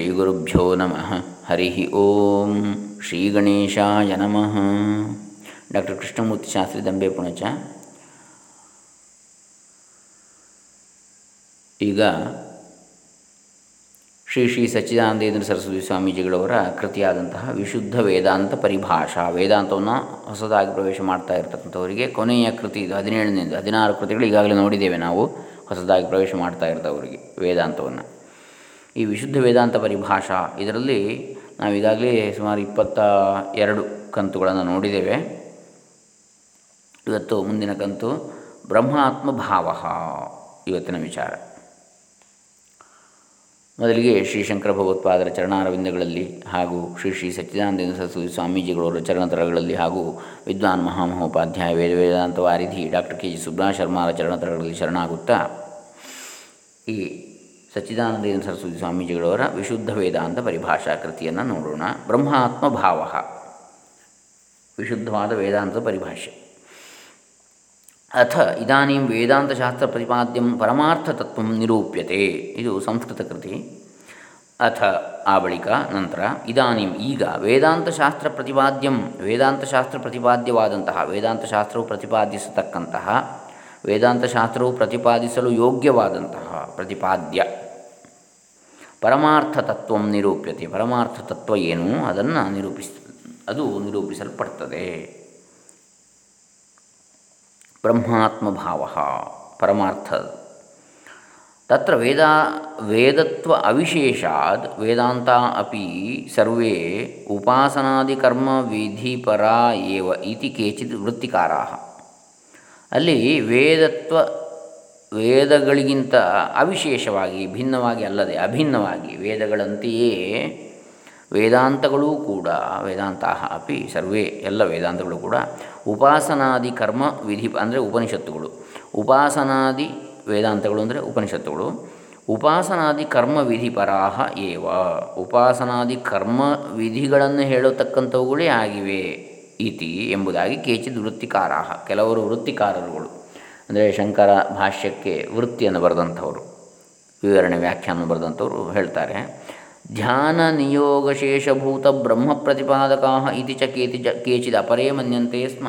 ಶ್ರೀಗುರುಭ್ಯೋ ನಮಃ. ಹರಿ ಓಂ ಶ್ರೀ ಗಣೇಶಾಯ ನಮಃ. ಡಾಕ್ಟರ್ ಕೃಷ್ಣಮೂರ್ತಿ ಶಾಸ್ತ್ರಿ ದಂಬೆ ಪುಣಚ. ಈಗ ಶ್ರೀ ಶ್ರೀ ಸಚ್ಚಿದಾನಂದೇಂದ್ರ ಸರಸ್ವತಿ ಸ್ವಾಮೀಜಿಗಳವರ ಕೃತಿಯಾದಂತಹ ವಿಶುದ್ಧ ವೇದಾಂತ ಪರಿಭಾಷಾ. ವೇದಾಂತವನ್ನು ಹೊಸದಾಗಿ ಪ್ರವೇಶ ಮಾಡ್ತಾ ಇರ್ತಕ್ಕಂಥವರಿಗೆ ಕೊನೆಯ ಕೃತಿ ಇದು ಹದಿನೇಳನೇದು ಹದಿನಾರು ಕೃತಿಗಳು ಈಗಾಗಲೇ ನೋಡಿದ್ದೇವೆ ನಾವು. ಹೊಸದಾಗಿ ಪ್ರವೇಶ ಮಾಡ್ತಾ ಇರ್ತವರಿಗೆ ವೇದಾಂತವನ್ನು. ಈ ವಿಶುದ್ಧ ವೇದಾಂತ ಪರಿಭಾಷಾ, ಇದರಲ್ಲಿ ನಾವು ಈಗಾಗಲೇ ಸುಮಾರು ಇಪ್ಪತ್ತ ಎರಡು ಕಂತುಗಳನ್ನು ನೋಡಿದ್ದೇವೆ. ಇವತ್ತು ಮುಂದಿನ ಕಂತು ಬ್ರಹ್ಮಾತ್ಮ ಭಾವ ಇವತ್ತಿನ ವಿಚಾರ. ಮೊದಲಿಗೆ ಶ್ರೀ ಶಂಕರ ಭಗವತ್ಪಾದರ ಚರಣಾರವಿಂದಗಳಲ್ಲಿ ಹಾಗೂ ಶ್ರೀ ಶ್ರೀ ಸಚ್ಚಿದಾನಂದ ಸರಸ್ವತಿ ಸ್ವಾಮೀಜಿಗಳವರ ಚರಣತರಗಳಲ್ಲಿ ಹಾಗೂ ವಿದ್ವಾನ್ ಮಹಾಮಹೋಪಾಧ್ಯಾಯ ವೇದ ವೇದಾಂತ ವಾರಿಧಿ ಡಾಕ್ಟರ್ ಕೆ ಜಿ ಸುಬ್ರಹ ಶರ್ಮಾರ ಚರಣತರಗಳಲ್ಲಿ ಶರಣಾಗುತ್ತಾ, ಈ ಸಚ್ಚಿದಾನಂದೇಂದ್ರ ಸರಸ್ವತಿ ಸ್ವಾಮೀಜಿಗಳವರ ವಿಶುದ್ಧ ವೇದಾಂತ ಪರಿಭಾಷಾ ಕೃತಿಯನ್ನು ನೋಡೋಣ. ಬ್ರಹ್ಮಾತ್ಮ ಭಾವ ವಿಶುದ್ಧವಾದ ವೇದಾಂತ ಪರಿಭಾಷೆ. ಅಥ ಇದಾನೀಂ ವೇದಾಂತಶಾಸ್ತ್ರ ಪ್ರತಿಪಾದ್ಯಂ ಪರಮಾರ್ಥತತ್ವ ನಿರೂಪ್ಯತೆ. ಇದು ಸಂಸ್ಕೃತ ಕೃತಿ. ಅಥ ಆ ಬಳಿಕ ನಂತರ ಇದಾನೀಂ ಈಗ ವೇದಾಂತಶಾಸ್ತ್ರ ಪ್ರತಿಪಾದ್ಯಂ ವೇದಾಂತಶಾಸ್ತ್ರ ಪ್ರತಿಪಾದ್ಯವಾದಂತಹ ವೇದಾಂತಶಾಸ್ತ್ರವು ಪ್ರತಿಪಾದಿಸತಕ್ಕಂತಹ ವೇದಾಂತಶಾಸ್ತ್ರವು ಪ್ರತಿಪಾದಿಸಲು ಯೋಗ್ಯವಾದಂತಹ ಪ್ರತಿಪಾದ್ಯ. ಪರಮಾರ್ಥ ತತ್ವ ನಿರೂಪ್ಯತೆ. ಪರಮಾರ್ಥ ತತ್ವ ಏನು? ಅದನ್ನು ನಿರೂಪಿಸ, ಅದು ನಿರೂಪಿಸಲ್ಪಡ್ತದೆ. ಬ್ರಹ್ಮಾತ್ಮ ಭಾವ ಪರಮಾರ್ಥ. ತತ್ರ ವೇದ, ವೇದತ್ವ ಅವಿಶೇಷಾದ್, ವೇದಾಂತ ಅಪಿ ಸರ್ವೇ ಉಪಾಸನಾದಿಕರ್ಮ ವಿಧಿಪರ ಏವ ಇತಿ ಕೇಚಿತ್ ವೃತ್ತಿಕಾರಾ. ಅಲ್ಲಿ ವೇದತ್ವ ವೇದಗಳಿಗಿಂತ ಅವಿಶೇಷವಾಗಿ, ಭಿನ್ನವಾಗಿ ಅಲ್ಲದೆ ಅಭಿನ್ನವಾಗಿ ವೇದಗಳಂತೆಯೇ ವೇದಾಂತಗಳೂ ಕೂಡ ವೇದಾಂತ ಅಪಿ ಸರ್ವೇ ಎಲ್ಲ ವೇದಾಂತಗಳು ಕೂಡ ಉಪಾಸನಾದಿ ಕರ್ಮ ವಿಧಿ ಅಂದರೆ ಉಪನಿಷತ್ತುಗಳು. ಉಪಾಸನಾದಿ ವೇದಾಂತಗಳು ಅಂದರೆ ಉಪನಿಷತ್ತುಗಳು. ಉಪಾಸನಾದಿ ಕರ್ಮ ವಿಧಿಪರಾಹ ಏವ. ಉಪಾಸನಾದಿ ಕರ್ಮ ವಿಧಿಗಳನ್ನು ಹೇಳತಕ್ಕಂಥವುಗಳೇ ಆಗಿವೆ ಇತಿ ಎಂಬುದಾಗಿ ಕೇಚಿದ್ ವೃತ್ತಿಕಾರಾಹ, ಕೆಲವರು ವೃತ್ತಿಕಾರರುಗಳು. ಅಂದರೆ ಶಂಕರ ಭಾಷ್ಯಕ್ಕೆ ವೃತ್ತಿಯನ್ನು ಬರೆದಂಥವರು, ವಿವರಣೆ ವ್ಯಾಖ್ಯಾನ ಬರೆದಂಥವರು ಹೇಳ್ತಾರೆ, ಧ್ಯಾನ ನಿಯೋಗ ಶೇಷಭೂತ ಬ್ರಹ್ಮ ಪ್ರತಿಪಾದಕ ಇತಿ ಚ ಕೇತಿ ಚ ಕೇಚಿದ ಅಪರೇ ಮನ್ಯಂತೆ ಸ್ಮ.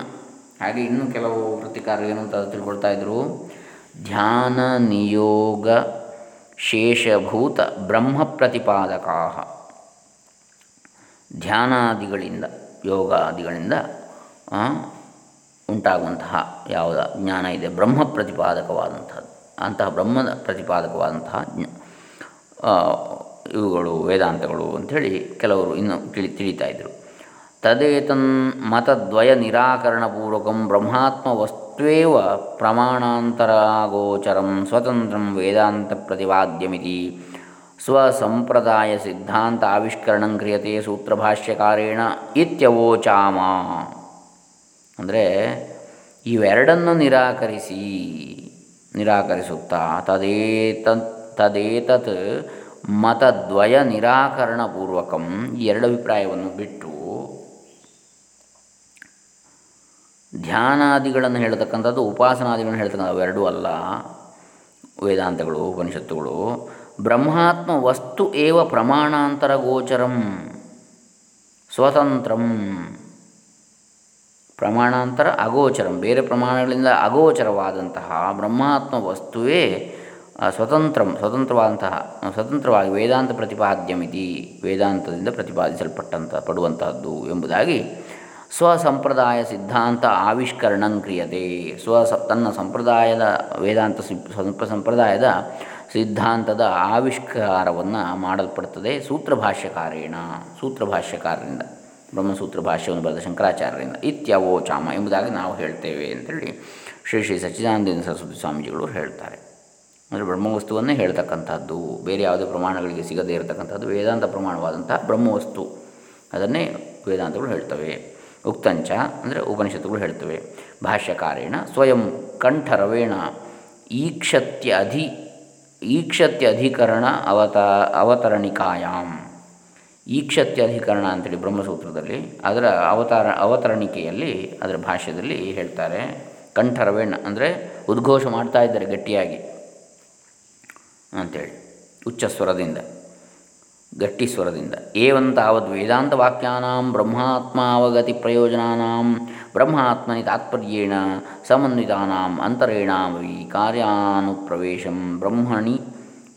ಹಾಗೆ ಇನ್ನೂ ಕೆಲವು ವೃತ್ತಿಕಾರರು ಏನು ಅಂತ ತಿಳ್ಕೊಳ್ತಾ ಇದ್ದರು ಧ್ಯಾನ ನಿಯೋಗ ಶೇಷಭೂತ ಬ್ರಹ್ಮ ಪ್ರತಿಪಾದಕ ಧ್ಯಾನಾದಿಗಳಿಂದ, ಯೋಗಾದಿಗಳಿಂದ ಉಂಟಾಗುವಂತಹ ಯಾವುದ ಜ್ಞಾನ ಇದೆ ಬ್ರಹ್ಮ ಪ್ರತಿಪಾದಕವಾದಂಥದ್ದು ಅಂತಹ ಬ್ರಹ್ಮದ ಪ್ರತಿಪಾದಕವಾದಂತಹ ಇವುಗಳು ವೇದಾಂತಗಳು ಅಂಥೇಳಿ ಕೆಲವರು ಇನ್ನು ತಿಳಿ, ತಿಳಿತಾ ಇದ್ದರು ತದೇತನ್ ಮತದ್ವಯ ನಿರಾಕರಣಪೂರ್ವಕಂ ಬ್ರಹ್ಮಾತ್ಮ ವಸ್ತುವೇವ ಪ್ರಮಾಣಾಂತರಾಗೋಚರಂ ಸ್ವತಂತ್ರಂ ವೇದಾಂತ ಪ್ರತಿಪಾದ್ಯಮಿತಿ ಸ್ವಸಂಪ್ರದಾಯ ಸಿದ್ಧಾಂತ ಆವಿಷ್ಕರಣಂ ಕ್ರಿಯತೆ ಸೂತ್ರಭಾಷ್ಯಕಾರೇಣ ಇತ್ಯವೋಚಾಮ. ಅಂದರೆ ಇವೆರಡನ್ನು ನಿರಾಕರಿಸಿ, ನಿರಾಕರಿಸುತ್ತಾ ತದೇತ ತದೇತತ್ ಮತದ್ವಯ ನಿರಾಕರಣಪೂರ್ವಕಂ ಈ ಎರಡು ಅಭಿಪ್ರಾಯವನ್ನು ಬಿಟ್ಟು ಧ್ಯಾನಾದಿಗಳನ್ನು ಹೇಳ್ತಕ್ಕಂಥದ್ದು, ಉಪಾಸನಾದಿಗಳನ್ನು ಹೇಳ್ತಕ್ಕಂಥ ಅವೆರಡೂ ಅಲ್ಲ. ವೇದಾಂತಗಳು, ಉಪನಿಷತ್ತುಗಳು. ಬ್ರಹ್ಮಾತ್ಮ ವಸ್ತು ಏವ ಪ್ರಮಾಣಾಂತರ ಗೋಚರಂ, ಸ್ವತಂತ್ರಂ. ಪ್ರಮಾಣಾಂತರ ಅಗೋಚರಂ. ಬೇರೆ ಪ್ರಮಾಣಗಳಿಂದ ಅಗೋಚರವಾದಂತಹ ಬ್ರಹ್ಮಾತ್ಮ ವಸ್ತುವೇ ಸ್ವತಂತ್ರಂ, ಸ್ವತಂತ್ರವಾದಂತಹ, ಸ್ವತಂತ್ರವಾಗಿ ವೇದಾಂತ ಪ್ರತಿಪಾದ್ಯಮಿತಿ, ವೇದಾಂತದಿಂದ ಪ್ರತಿಪಾದಿಸಲ್ಪಟ್ಟಂಥ ಪಡುವಂತಹದ್ದು ಎಂಬುದಾಗಿ ಸ್ವಸಂಪ್ರದಾಯ ಸಿದ್ಧಾಂತ ಆವಿಷ್ಕರಣಂ ಕ್ರಿಯತೆ. ಸ್ವ ತನ್ನ ಸಂಪ್ರದಾಯದ ವೇದಾಂತ ಸಂಪ್ರದಾಯದ ಸಿದ್ಧಾಂತದ ಆವಿಷ್ಕಾರವನ್ನು ಮಾಡಲ್ಪಡುತ್ತದೆ ಸೂತ್ರಭಾಷ್ಯಕಾರೇಣ, ಸೂತ್ರಭಾಷ್ಯಕಾರರಿಂದ. ಬ್ರಹ್ಮಸೂತ್ರ ಭಾಷ್ಯವನ್ನು ಬರೆದ ಶಂಕರಾಚಾರ್ಯರಿಂದ ಇತ್ಯವೋಚಾಮ ಎಂಬುದಾಗಿ ನಾವು ಹೇಳ್ತೇವೆ ಅಂತೇಳಿ ಶ್ರೀ ಶ್ರೀ ಸಚ್ಚಿದಾನಂದ ಸರಸ್ವತಿ ಸ್ವಾಮೀಜಿಗಳು ಹೇಳ್ತಾರೆ. ಅಂದರೆ ಬ್ರಹ್ಮವಸ್ತುವನ್ನೇ ಹೇಳ್ತಕ್ಕಂಥದ್ದು, ಬೇರೆ ಯಾವುದೇ ಪ್ರಮಾಣಗಳಿಗೆ ಸಿಗದೇ ಇರತಕ್ಕಂಥದ್ದು, ವೇದಾಂತ ಪ್ರಮಾಣವಾದಂಥ ಬ್ರಹ್ಮವಸ್ತು. ಅದನ್ನೇ ವೇದಾಂತಗಳು ಹೇಳ್ತವೆ. ಉಕ್ತಂಚ ಅಂದರೆ ಉಪನಿಷತ್ತುಗಳು ಹೇಳ್ತವೆ. ಭಾಷ್ಯಕಾರೇಣ ಸ್ವಯಂ ಕಂಠರವೇಣ ಈಕ್ಷತ್ಯ ಅಧಿ ಈಕ್ಷತ್ಯ ಅಧಿಕರಣ ಅವತ, ಅವತರಣಿಕಾಯಾಂ. ಈಕ್ಷತ್ಯಧಿಕರಣ ಅಂತೇಳಿ ಬ್ರಹ್ಮಸೂತ್ರದಲ್ಲಿ, ಅದರ ಅವತಾರ, ಅವತರಣಿಕೆಯಲ್ಲಿ, ಅದರ ಭಾಷ್ಯದಲ್ಲಿ ಹೇಳ್ತಾರೆ, ಕಂಠರವೇಣ ಅಂದರೆ ಉದ್ಘೋಷ ಮಾಡ್ತಾ ಇದ್ದಾರೆ ಗಟ್ಟಿಯಾಗಿ ಅಂಥೇಳಿ ಉಚ್ಚ ಸ್ವರದಿಂದ, ಗಟ್ಟಿ ಸ್ವರದಿಂದ. ಏವಂತಾವದ್ ವೇದಾಂತ ವಾಕ್ಯಾನಾಂ ಬ್ರಹ್ಮಾತ್ಮಾವಗತಿ ಪ್ರಯೋಜನಾನಾಂ ಬ್ರಹ್ಮಾತ್ಮನಿ ತಾತ್ಪರ್ಯೇಣ ಸಮನ್ವಿತಾನಾಂ ಅಂತರೇಣಾವಿ ಕಾರ್ಯಾನುಪ್ರವೇಶಂ ಬ್ರಹ್ಮಣಿ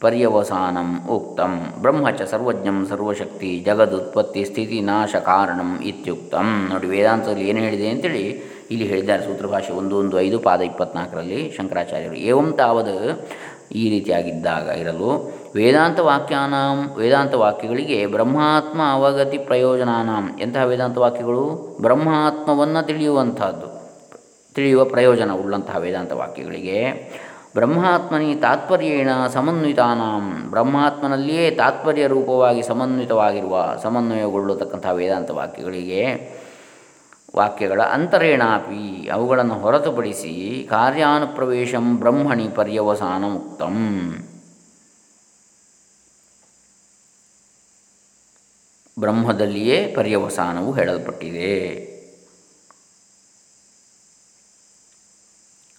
ಪರ್ಯವಸಾನಂ ಉಕ್ತಂ. ಬ್ರಹ್ಮಚ ಸರ್ವಜ್ಞಂ ಸರ್ವಶಕ್ತಿ ಜಗದುತ್ಪತ್ತಿ ಸ್ಥಿತಿ ನಾಶ ಕಾರಣಂ ಇತ್ಯುಕ್ತಂ. ನೋಡಿ ವೇದಾಂತದಲ್ಲಿ ಏನು ಹೇಳಿದೆ ಅಂತೇಳಿ ಇಲ್ಲಿ ಹೇಳಿದ್ದಾರೆ ಸೂತ್ರಭಾಷೆ ಒಂದು ಒಂದು, ಐದು, ಪಾದ ಇಪ್ಪತ್ನಾಲ್ಕರಲ್ಲಿ ಶಂಕರಾಚಾರ್ಯರು. ಏವಂ ತಾವದ ಈ ರೀತಿಯಾಗಿದ್ದಾಗ ಇರಲು ವೇದಾಂತ ವಾಕ್ಯಾನಾಂ, ವೇದಾಂತ ವಾಕ್ಯಗಳಿಗೆ ಬ್ರಹ್ಮಾತ್ಮ ಅವಗತಿ ಪ್ರಯೋಜನಾನಾಂ. ಎಂತಹ ವೇದಾಂತ ವಾಕ್ಯಗಳು? ಬ್ರಹ್ಮಾತ್ಮವನ್ನು ತಿಳಿಯುವಂಥದ್ದು ತಿಳಿಯುವ ಪ್ರಯೋಜನ ಉಳ್ಳಂತಹ ವೇದಾಂತ ವಾಕ್ಯಗಳಿಗೆ. ಬ್ರಹ್ಮಾತ್ಮನಿ ತಾತ್ಪರ್ಯೇಣ ಸಮನ್ವಿತಾನಾಂ. ಬ್ರಹ್ಮಾತ್ಮನಲ್ಲಿಯೇ ತಾತ್ಪರ್ಯ ರೂಪವಾಗಿ ಸಮನ್ವಿತವಾಗಿರುವ, ಸಮನ್ವಯಗೊಳ್ಳತಕ್ಕಂಥ ವೇದಾಂತ ವಾಕ್ಯಗಳಿಗೆ ವಾಕ್ಯಗಳ ಅಂತರೇಣಾಪಿ, ಅವುಗಳನ್ನು ಹೊರತುಪಡಿಸಿ ಕಾರ್ಯಾನುಪ್ರವೇಶಂ ಬ್ರಹ್ಮಣಿ ಪರ್ಯವಸಾನ ಮುಕ್ತಂ ಬ್ರಹ್ಮದಲ್ಲಿಯೇ ಪರ್ಯವಸಾನವು ಹೇಳಲ್ಪಟ್ಟಿದೆ.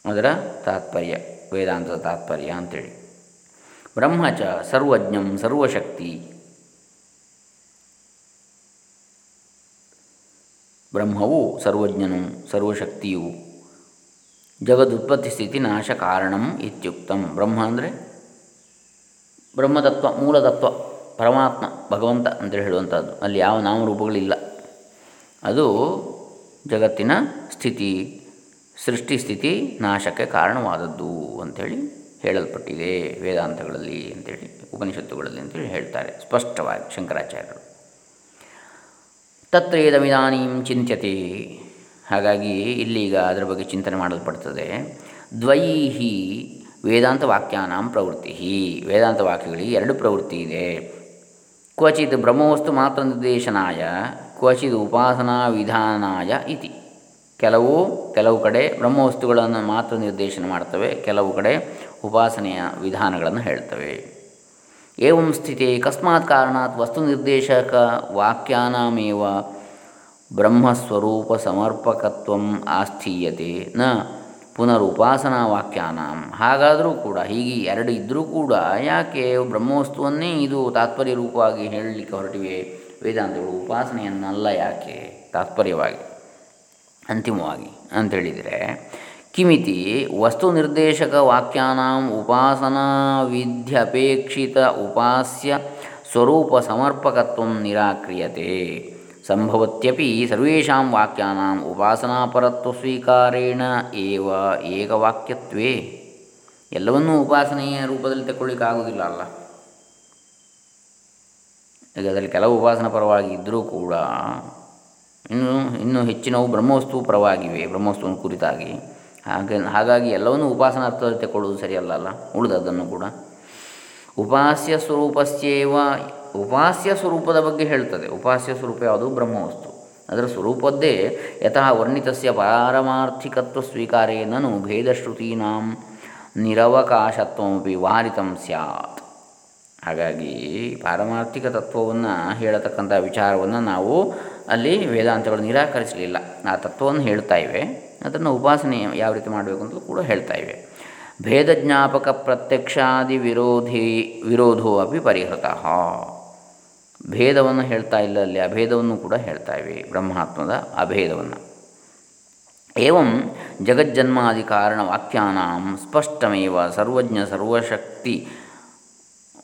ಅದರ ತಾತ್ಪರ್ಯ. ವೇದಾಂತದ ತಾತ್ಪರ್ಯ ಅಂತೇಳಿ. ಬ್ರಹ್ಮಚ ಸರ್ವಜ್ಞಂ ಸರ್ವಶಕ್ತಿ. ಬ್ರಹ್ಮವು ಸರ್ವಜ್ಞನು ಸರ್ವಶಕ್ತಿಯು. ಜಗದುತ್ಪತ್ತಿ ಸ್ಥಿತಿ ನಾಶ ಕಾರಣಂ ಇತ್ಯುಕ್ತಂ. ಬ್ರಹ್ಮ ಅಂದರೆ ಬ್ರಹ್ಮತತ್ವ, ಮೂಲತತ್ವ, ಪರಮಾತ್ಮ, ಭಗವಂತ ಅಂತೇಳಿ ಹೇಳುವಂಥದ್ದು. ಅಲ್ಲಿ ಯಾವ ನಾಮರೂಪಗಳಿಲ್ಲ. ಅದು ಜಗತ್ತಿನ ಸ್ಥಿತಿ. ಸೃಷ್ಟಿ ಸ್ಥಿತಿ ನಾಶಕ್ಕೆ ಕಾರಣವಾದದ್ದು ಅಂಥೇಳಿ ಹೇಳಲ್ಪಟ್ಟಿದೆ ವೇದಾಂತಗಳಲ್ಲಿ ಅಂಥೇಳಿ, ಉಪನಿಷತ್ತುಗಳಲ್ಲಿ ಅಂತೇಳಿ ಹೇಳ್ತಾರೆ ಸ್ಪಷ್ಟವಾಗಿ ಶಂಕರಾಚಾರ್ಯರು. ತತ್ರೇದಮಿದಾನೀಂ ಚಿಂತ್ಯತೆ. ಹಾಗಾಗಿ ಇಲ್ಲಿಗ ಅದರ ಬಗ್ಗೆ ಚಿಂತನೆ ಮಾಡಲ್ಪಡ್ತದೆ. ದ್ವೈಹಿ ವೇದಾಂತ ವಾಕ್ಯಾನಾಂ ಪ್ರವೃತ್ತಿ ವೇದಾಂತ ವಾಕ್ಯಗಳಿಗೆ ಎರಡು ಪ್ರವೃತ್ತಿ ಇದೆ. ಕ್ವಚಿತ್ ಬ್ರಹ್ಮವಸ್ತು ಮಾತ್ರ ನಿರ್ದೇಶನಾಯ, ಕ್ವಚಿತ್ ಉಪಾಸನಾ ವಿಧಾನಾಯ ಇತಿ. ಕೆಲವು ಕೆಲವು ಕಡೆ ಬ್ರಹ್ಮವಸ್ತುಗಳನ್ನು ಮಾತ್ರ ನಿರ್ದೇಶನ ಮಾಡ್ತವೆ, ಕೆಲವು ಕಡೆ ಉಪಾಸನೆಯ ವಿಧಾನಗಳನ್ನು ಹೇಳ್ತವೆ. ಏವಂ ಸ್ಥಿತಿ ಕಸ್ಮಾತ್ ಕಾರಣಾತ್ ವಸ್ತು ನಿರ್ದೇಶಕ ವಾಕ್ಯಾನಾಮೇವ ಬ್ರಹ್ಮಸ್ವರೂಪ ಸಮರ್ಪಕತ್ವ ಆಸ್ಥೀಯತೆ, ನ ಪುನರುಪಾಸನಾ ವಾಕ್ಯಾನಾಂ. ಹಾಗಾದರೂ ಕೂಡ, ಹೀಗೆ ಎರಡು ಇದ್ದರೂ ಕೂಡ, ಯಾಕೆ ಬ್ರಹ್ಮವಸ್ತುವನ್ನೇ ಇದು ತಾತ್ಪರ್ಯ ರೂಪವಾಗಿ ಹೇಳಲಿಕ್ಕೆ ಹೊರಟಿವೆ? ವೇದಾಂತಗಳು, ಉಪಾಸನೆಯನ್ನಲ್ಲ ಯಾಕೆ? ತಾತ್ಪರ್ಯವಾಗಿ. ಅಂತಿಮವಾಗಿ ಅಂತೇಳಿದರೆ, ಕಿಮಿತಿ ವಸ್ತು ನಿರ್ದೇಶಕ ವಾಕ್ಯಾನಾಂ ಉಪಾಸನಾ ವಿಧ್ಯಪೇಕ್ಷಿತ ಉಪಾಸ್ಯ ಸ್ವರೂಪ ಸಮರ್ಪಕತ್ವ ನಿರಾಕ್ರಿಯತೆ. ಸಂಭವತ್ಯಪಿ ಸರ್ವೇಷಾಂ ವಾಕ್ಯಾನಾಂ ಉಪಾಸನಾಪರತ್ವ ಸ್ವೀಕಾರೇಣ ಏವ ಏಕವಾಕ್ಯತ್ವೇ. ಎಲ್ಲವನ್ನೂ ಉಪಾಸನೆಯ ರೂಪದಲ್ಲಿ ತಗೊಳ್ಳಿಕ್ಕಾಗೋದಿಲ್ಲ ಅಲ್ಲ. ಈಗ ಅದರಲ್ಲಿ ಕೆಲವು ಉಪಾಸನ ಪರವಾಗಿ ಇದ್ದರೂ ಕೂಡ ಇನ್ನು ಇನ್ನು ಹೆಚ್ಚಿನವು ಬ್ರಹ್ಮವಸ್ತು ಪರವಾಗಿವೆ, ಬ್ರಹ್ಮವಸ್ತುವನ್ನು ಕುರಿತಾಗಿ. ಹಾಗೆ, ಹಾಗಾಗಿ ಎಲ್ಲವನ್ನೂ ಉಪಾಸನ ಅರ್ಥದಲ್ಲಿ ಸರಿಯಲ್ಲಲ್ಲ ಸರಿಯಲ್ಲ ಉಳಿದದ್ದನ್ನು ಕೂಡ. ಉಪಾಸ್ಯ ಸ್ವರೂಪಸ್ಯೇವ, ಉಪಾಸ್ಯ ಸ್ವರೂಪದ ಬಗ್ಗೆ ಹೇಳ್ತದೆ. ಉಪಾಸ್ಯ ಸ್ವರೂಪ ಯಾವುದು? ಬ್ರಹ್ಮವಸ್ತು. ಅದರ ಸ್ವರೂಪದ್ದೇ ಯತಃ ವರ್ಣಿತಸ್ಯ ಪಾರಮಾರ್ಥಿಕತ್ವ ಸ್ವೀಕಾರೇನನು ಭೇದಶ್ರುತೀನಾಂ ನಿರವಕಾಶತ್ವಮಿ ವಾರಿತಂ ಸ್ಯಾತ್. ಹಾಗಾಗಿ ಪಾರಮಾರ್ಥಿಕ ತತ್ವವನ್ನು ಹೇಳತಕ್ಕಂಥ ವಿಚಾರವನ್ನು ನಾವು ಅಲ್ಲಿ ವೇದಾಂತಗಳು ನಿರಾಕರಿಸಲಿಲ್ಲ. ಆ ತತ್ವವನ್ನು ಹೇಳ್ತಾ ಇವೆ. ಅದನ್ನು ಉಪಾಸನೆ ಯಾವ ರೀತಿ ಮಾಡಬೇಕು ಅಂತಲೂ ಕೂಡ ಹೇಳ್ತಾ ಇವೆ. ಭೇದ ಜ್ಞಾಪಕ ಪ್ರತ್ಯಕ್ಷಾದಿ ವಿರೋಧಿ ವಿರೋಧೋ ಅಪಿ ಪರಿಹೃತ ಭೇದವನ್ನು ಹೇಳ್ತಾ ಇಲ್ಲ ಅಲ್ಲಿ, ಅಭೇದವನ್ನು ಕೂಡ ಹೇಳ್ತಾ ಇವೆ ಬ್ರಹ್ಮಾತ್ಮದ ಅಭೇದವನ್ನು. ಏವಂ ಜಗಜ್ಜನ್ಮಾದಿ ಕಾರಣ ವಾಕ್ಯಾನಾಂ ಸ್ಪಷ್ಟಮೇವ ಸರ್ವಜ್ಞ ಸರ್ವಶಕ್ತಿ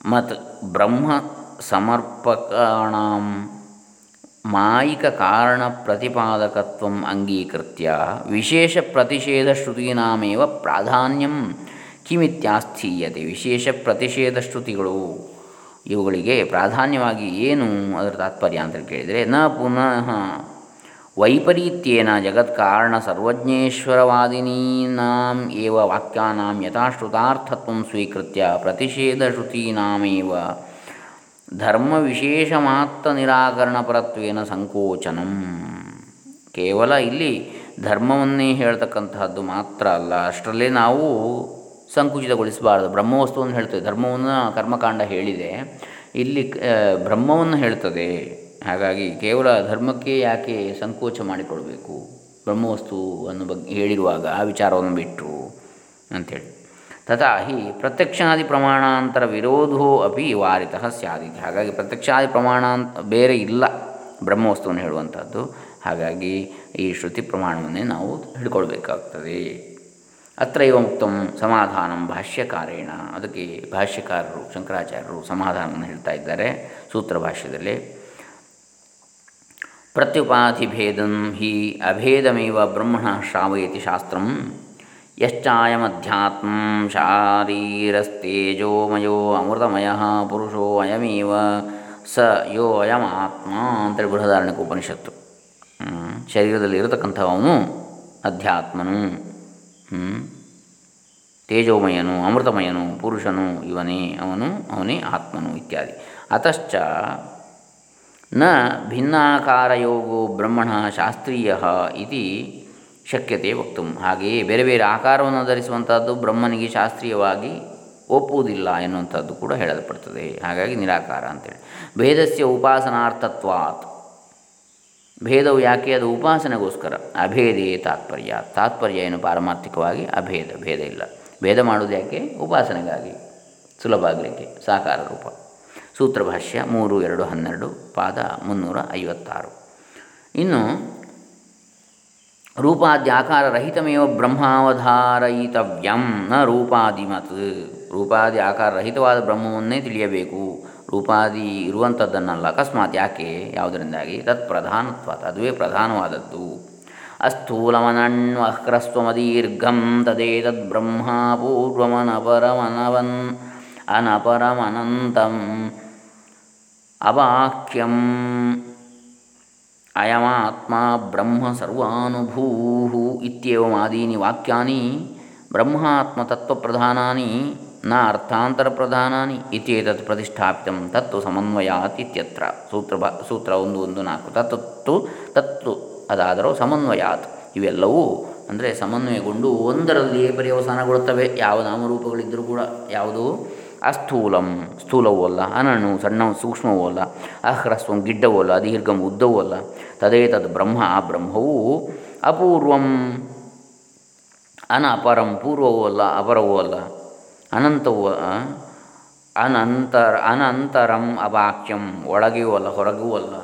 ಮತ್ ಬ್ರಹ್ಮ ಸಮರ್ಪಕಾಣಾಂ ಮಾಯಿಕ ಕಾರಣ ಪ್ರತಿಪಾದಕತ್ವ ಅಂಗೀಕೃತ್ಯ ವಿಶೇಷ ಪ್ರತಿಷೇಧ ಶ್ರುತೀನಾಮೇವ ಪ್ರಾಧಾನ್ಯಂ. ಕಿಮಿತ್ಯಾಸ್ಥೀಯತೆ ವಿಶೇಷ ಪ್ರತಿಷೇಧ ಶ್ರುತಿಗಳು. ಇವುಗಳಿಗೆ ಪ್ರಾಧಾನ್ಯವಾಗಿ ಏನು ಅದರ ತಾತ್ಪರ್ಯ ಅಂತ ಕೇಳಿದರೆ, ನ ಪುನಃ ವೈಪರೀತ್ಯೇನ ಜಗತ್ಕಾರಣ ಸರ್ವಜ್ಞೇಶ್ವರವಾದಿನೀನಾಂ ಏವ ವಾಕ್ಯಾನಾಂ ಯಥಾಶ್ರುತಾರ್ಥತ್ವ ಸ್ವೀಕೃತ್ಯ ಪ್ರತಿಷೇಧ ಶ್ರುತೀನಾಮೇವ ಧರ್ಮ ವಿಶೇಷ ಮಾತ್ರ ನಿರಾಕರಣಪರತ್ವೇನ ಸಂಕೋಚನಂ. ಕೇವಲ ಇಲ್ಲಿ ಧರ್ಮವನ್ನೇ ಹೇಳ್ತಕ್ಕಂತಹದ್ದು ಮಾತ್ರ ಅಲ್ಲ, ಅಷ್ಟರಲ್ಲೇ ನಾವು ಸಂಕುಚಿತಗೊಳಿಸಬಾರ್ದು. ಬ್ರಹ್ಮವಸ್ತುವನ್ನು ಹೇಳ್ತದೆ, ಧರ್ಮವನ್ನು ಕರ್ಮಕಾಂಡ ಹೇಳಿದೆ. ಇಲ್ಲಿ ಬ್ರಹ್ಮವನ್ನು ಹೇಳ್ತದೆ. ಹಾಗಾಗಿ ಕೇವಲ ಧರ್ಮಕ್ಕೆ ಯಾಕೆ ಸಂಕೋಚ ಮಾಡಿಕೊಳ್ಬೇಕು ಬ್ರಹ್ಮವಸ್ತುವನ್ನು ಬಗ್ಗೆ ಹೇಳಿರುವಾಗ ಆ ವಿಚಾರವನ್ನು ಬಿಟ್ಟರು ಅಂಥೇಳಿ ತಥಾ ಹಿ ಪ್ರತ್ಯಕ್ಷಾದಿ ಪ್ರಮಾಣಾಂತರ ವಿರೋಧೋ ಅಪಿ ವಾರಿತಃ ಸ್ಯಾದಿತಿ. ಹಾಗಾಗಿ ಪ್ರತ್ಯಕ್ಷಾದಿ ಪ್ರಮಾಣಾಂತ ಬೇರೆ ಇಲ್ಲ ಬ್ರಹ್ಮವಸ್ತುವನ್ನು ಹೇಳುವಂಥದ್ದು. ಹಾಗಾಗಿ ಈ ಶ್ರುತಿ ಪ್ರಮಾಣವನ್ನೇ ನಾವು ಹಿಡ್ಕೊಳ್ಬೇಕಾಗ್ತದೆ ಅತ್ರೈವ ಮುಕ್ತ ಸಮಾಧಾನಂ ಭಾಷ್ಯಕಾರೇಣ. ಅದಕ್ಕೆ ಭಾಷ್ಯಕಾರರು, ಶಂಕರಾಚಾರ್ಯರು ಸಮಾಧಾನವನ್ನು ಹೇಳ್ತಾ ಇದ್ದಾರೆ ಸೂತ್ರ ಭಾಷ್ಯದಲ್ಲಿ. ಪ್ರತ್ಯುಪಾಧಿಭೇದಂ ಹಿ ಅಭೇದಮೇವ ಬ್ರಹ್ಮಣ ಶ್ರಾವಯತಿ ಶಾಸ್ತ್ರಂ. ಯಶ್ಚಾಯಮಧ್ಯಾತ್ಮ ಶಾರೀರಸ್ತೇಜೋಮಯೋ ಅಮೃತಮಯ ಪುರುಷೋ ಅಯಮೇವ ಸ ಯೋ ಅಯಮಾತ್ಮ ಅಂತೇಳಿ ಬೃಹದಾರಣ್ಯಕ ಉಪನಿಷತ್ತು ಶರೀರದಲ್ಲಿ ಇರತಕ್ಕಂಥವನು ಅಧ್ಯಾತ್ಮನು ತೇಜೋಮಯನು ಅಮೃತಮಯನು ಪುರುಷನು ಇವನೇ ಅವನು ಅವನೇ ಆತ್ಮನು ಇತ್ಯಾದಿ ಅತಶ್ಚ ನ ಭಿನ್ನಾಕಾರಯೋಗೋ ಬ್ರಹ್ಮಣ ಶಾಸ್ತ್ರೀಯ ಇತಿ ಶಕ್ಯತೆ ವಕ್ತು. ಹಾಗೆಯೇ ಬೇರೆ ಬೇರೆ ಆಕಾರವನ್ನು ಧರಿಸುವಂಥದ್ದು ಬ್ರಹ್ಮನಿಗೆ ಶಾಸ್ತ್ರೀಯವಾಗಿ ಒಪ್ಪುವುದಿಲ್ಲ ಎನ್ನುವಂಥದ್ದು ಕೂಡ ಹೇಳಲ್ಪಡ್ತದೆ. ಹಾಗಾಗಿ ನಿರಾಕಾರ ಅಂತೇಳಿ. ಭೇದಸ್ಯ ಉಪಾಸನಾರ್ಥತ್ವಾತ್. ಭೇದವು ಯಾಕೆ? ಅದು ಉಪಾಸನೆಗೋಸ್ಕರ. ಅಭೇದೇ ತಾತ್ಪರ್ಯ. ತಾತ್ಪರ್ಯ ಏನು? ಪಾರಮಾರ್ಥಿಕವಾಗಿ ಅಭೇದ. ಭೇದ ಇಲ್ಲ. ಭೇದ ಮಾಡುವುದು ಯಾಕೆ? ಉಪಾಸನೆಗಾಗಿ. ಸುಲಭ ಆಗಲಿಕ್ಕೆ. ಸಾಕಾರ ರೂಪ. ಸೂತ್ರಭಾಷ್ಯ ಮೂರು, ಎರಡು, ಹನ್ನೆರಡು, ಪಾದ ಮುನ್ನೂರ ಐವತ್ತಾರು. ಇನ್ನು ರೂಪಾದ್ಯ ಆಕಾರ ರಹಿತಮೇವ ಬ್ರಹ್ಮಾವಧಾರಯಿತವ್ಯಂ ನ ರೂಪಾದಿಮತ್. ರೂಪಾದಿ ಆಕಾರ ರಹಿತವಾದ ಬ್ರಹ್ಮವನ್ನೇ ತಿಳಿಯಬೇಕು. ರೂಪಾದಿ ಇರುವಂಥದ್ದನ್ನಲ್ಲ, ಅಕಸ್ಮಾತ್ ಯಾಕೆ? ಯಾವುದರಿಂದಾಗಿ? ತತ್ ಪ್ರಧಾನತ್ವ ಅದುವೇ ಪ್ರಧಾನವಾದದ್ದು. ಅಸ್ಥೂಲಮನಣ್ವಹ್ರಸ್ವಮದೀರ್ಘಂ ತದೇತದ್ ಬ್ರಹ್ಮ ಪೂರ್ವಮನಪರಮನವನ್ ಅನಪರಮನಂತಂ ಅವಾಕ್ಯಂ. ಅಯಮಾತ್ಮ ಬ್ರಹ್ಮ ಸರ್ವಾನುಭೂ ಇತ್ಯೇವಮಾದೀನಿ ವಾಕ್ಯಾನಿ ಬ್ರಹ್ಮಾತ್ಮತತ್ವಪ್ರಧಾನಾನಿ ನ ಅರ್ಥಾಂತರಪ್ರಧಾನಾನಿ ಇತ್ಯೇತತ್ ಪ್ರತಿಷ್ಠಾಪಿತ ತತ್ವ ಸಮನ್ವಯಾತ್ ಇತ್ಯತ್ರ. ಸೂತ್ರ ಬ, ಸೂತ್ರ ಒಂದು ಒಂದು, ನಾಲ್ಕು. ತತ್ತು ತತ್ತು, ಅದಾದರೂ ಸಮನ್ವಯಾತ್. ಇವೆಲ್ಲವೂ ಅಂದರೆ ಸಮನ್ವಯಗೊಂಡು ಒಂದರಲ್ಲಿಯೇ ಪರ್ಯವಸಾನಗೊಳ್ಳುತ್ತವೆ. ಯಾವ ನಾಮರೂಪಗಳಿದ್ದರೂ ಕೂಡ ಯಾವುದು? ಅಸ್ಥೂಲಂ, ಸ್ಥೂಲವೂ ಅಲ್ಲ ಅನಣು ಸಣ್ಣವು, ಸೂಕ್ಷ್ಮವೂ ಅಲ್ಲ, ಅಹ್ರಸ್ವಂ, ಗಿಡ್ಡವೂ ಅಲ್ಲ ದೀರ್ಘಂ ಉದ್ದವೂ ಅಲ್ಲ ತದೇ ತದ್ ಬ್ರಹ್ಮ, ಆ ಬ್ರಹ್ಮವು ಅಪೂರ್ವಂ. ಅನಪರಂ, ಪೂರ್ವವೂ ಅಲ್ಲ, ಅಪರವೂ ಅಲ್ಲ, ಅನಂತವೂ ಅನಂತರ, ಅನಂತರಂ ಅವಾಕ್ಯಂ, ಒಳಗೆಯೂ ಅಲ್ಲ, ಹೊರಗೂ ಅಲ್ಲ.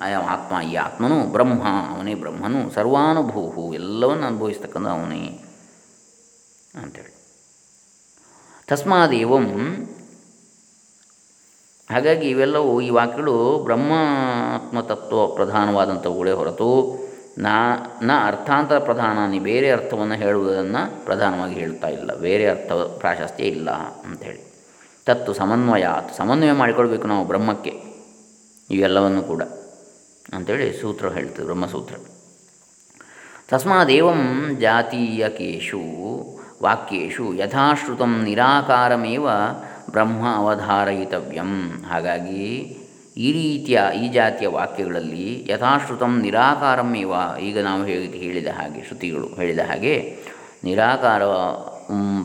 ಅಯಂ ಆತ್ಮ, ಈ ಆತ್ಮನು ಬ್ರಹ್ಮ, ಅವನೇ ಬ್ರಹ್ಮನು ಸರ್ವಾನುಭೂಹು, ಎಲ್ಲವನ್ನು ಅನುಭವಿಸ್ತಕ್ಕಂಥ ಅವನೇ ಅಂಥೇಳಿ ತಸ್ಮಾದೇವಂ. ಹಾಗಾಗಿ ಇವೆಲ್ಲವೂ ಈ ವಾಕ್ಯಗಳು ಬ್ರಹ್ಮಾತ್ಮ ತತ್ವ ಪ್ರಧಾನವಾದಂಥವುಗಳೇ ಹೊರತು ನಾ, ನ ಅರ್ಥಾಂತರ ಪ್ರಧಾನಿ ಬೇರೆ ಅರ್ಥವನ್ನು ಹೇಳುವುದನ್ನು ಪ್ರಧಾನವಾಗಿ ಹೇಳ್ತಾ ಇಲ್ಲ. ಬೇರೆ ಅರ್ಥ ಪ್ರಾಶಸ್ತ್ಯ ಇಲ್ಲ ಅಂಥೇಳಿ. ತತ್ತು ಸಮನ್ವಯ ಸಮನ್ವಯ ಮಾಡಿಕೊಳ್ಬೇಕು ನಾವು ಬ್ರಹ್ಮಕ್ಕೆ. ಇವೆಲ್ಲವನ್ನು ಕೂಡ ಅಂಥೇಳಿ ಸೂತ್ರ ಹೇಳ್ತದೆ ಬ್ರಹ್ಮಸೂತ್ರ. ತಸ್ಮಾದೇವಂ ಜಾತೀಯಕೇಶು ವಾಕ್ಯೇಶು ಯಥಾಶ್ರುತ ನಿರಾಕಾರಮೇವ ಬ್ರಹ್ಮ ಅವಧಾರಯಿತವ್ಯಂ. ಹಾಗಾಗಿ ಈ ರೀತಿಯ ಈ ಜಾತಿಯ ವಾಕ್ಯಗಳಲ್ಲಿ ಯಥಾಶ್ರುತಂ ನಿರಾಕಾರಮೇವ ಈಗ ನಾವು ಹೇಳಿ ಹೇಳಿದ ಹಾಗೆ ಶ್ರುತಿಗಳು ಹೇಳಿದ ಹಾಗೆ ನಿರಾಕಾರ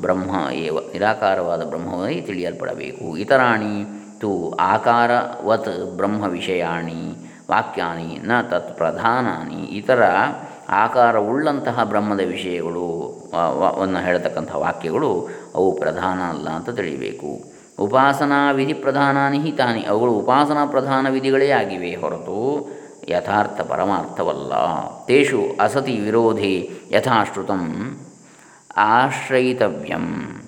ಬ್ರಹ್ಮ ಏವ ನಿರಾಕಾರವಾದ ಬ್ರಹ್ಮವೇ ತಿಳಿಯಲ್ಪಡಬೇಕು. ಇತರಾಣಿ ತು ಆಕಾರವತ್ ಬ್ರಹ್ಮ ವಿಷಯಾಣಿ ವಾಕ್ಯಾನಿ ನ ತತ್ ಪ್ರಧಾನಾನಿ ಇತರ ಆಕಾರವುಳ್ಳಂತಹ ಬ್ರಹ್ಮದ ವಿಷಯಗಳು ವನ್ನು ಹೇಳತಕ್ಕಂಥ ವಾಕ್ಯಗಳು ಅವು ಪ್ರಧಾನ ಅಲ್ಲ ಅಂತ ತಿಳಿಯಬೇಕು. ಉಪಾಸನಾ ವಿಧಿ ಪ್ರಧಾನಾನಿ ತಾನಿ ಅವುಗಳು ಉಪಾಸನಾ ಪ್ರಧಾನ ವಿಧಿಗಳೇ ಆಗಿವೆ ಹೊರತು ಯಥಾರ್ಥ ಪರಮಾರ್ಥವಲ್ಲ. ತೇಷು ಅಸತಿ ವಿರೋಧಿ ಯಥಾಶ್ರುತಂ ಆಶ್ರಯಿತವ್ಯಂ.